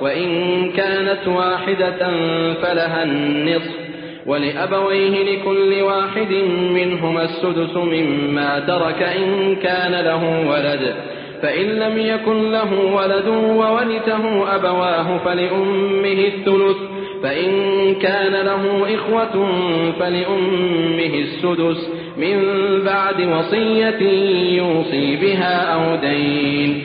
وإن كانت واحدة فلها النصف. ولأبويه لكل واحد منهما السدس مما ترك إن كان له ولد. فإن لم يكن له ولد وورثه أبواه فلأمه الثلث. فإن كان له إخوة فلأمه السدس. من بعد وصية يوصي بها أو دين.